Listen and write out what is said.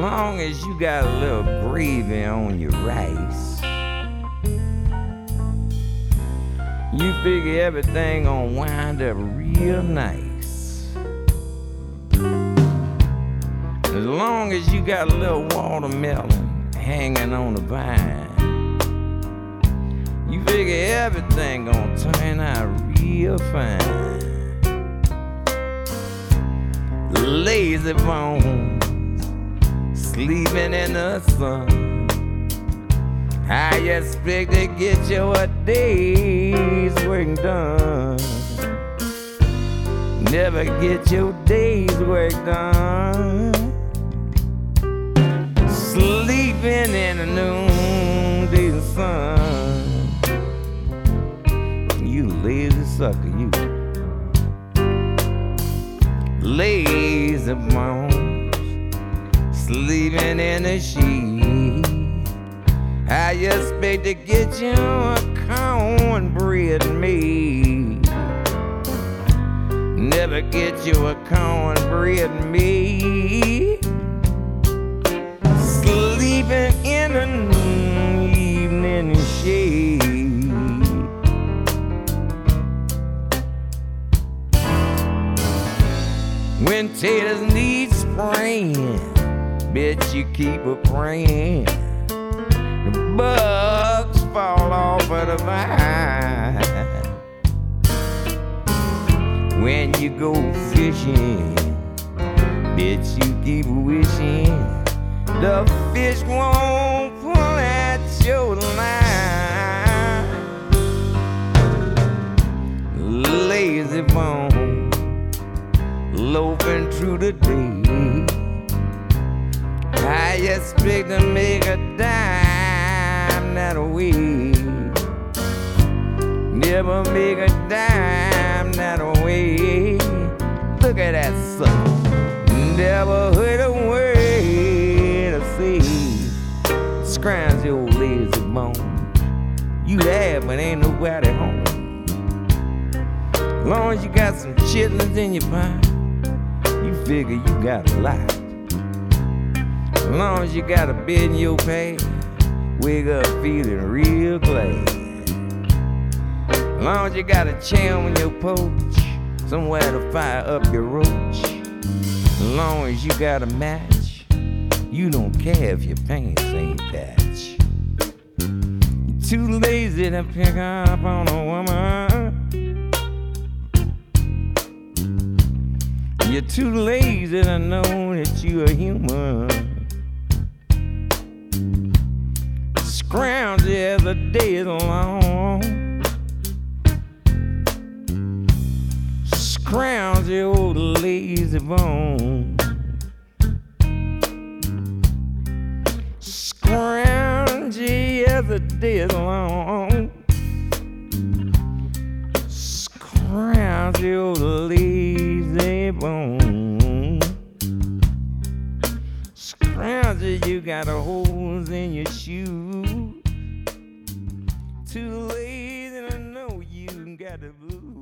long as you got a little gravy on your rice. You figure everything gonna wind up real nice. As long as you got a little watermelon hanging on the vine, you figure everything gonna turn out real fine. Lazy bones sleeping in the sun. I expect to get your day's work done. Never get your day's work done. Sleeping in the noonday sun. You lazy sucker, you. Lazy. Sleeping in the sheet. I expect to get you a cornbread made. Never get you a cornbread made. Sleeping in the evening shade. When taters need spraying, bet you keep a praying. The bugs fall off of the vine. When you go fishing, bet you keep wishing the fish won't pull at your line. Lazy bone, loafing through the day. I expect to make a dime that way. Never make a dime that way. Look at that sucker. Never heard a word to say. Scrounge your lazy bone. You have, but ain't nobody home. Long as you got some chitlins in your pot, you figure you got a lot. As long as you got a bed in your pants, wake up feeling real glad. As long as you got a chair on your porch, somewhere to fire up your roach. As long as you got a match, you don't care if your pants ain't patched. You're too lazy to pick up on a woman. You're too lazy to know that you're a human. Scrounge as the day is long. Scrounge your old lazy bone. Scrounge as the day is long. Scrounge your old lazy bone. Scrounge you got a holes in your shoe. Too late, and I know you got the blues.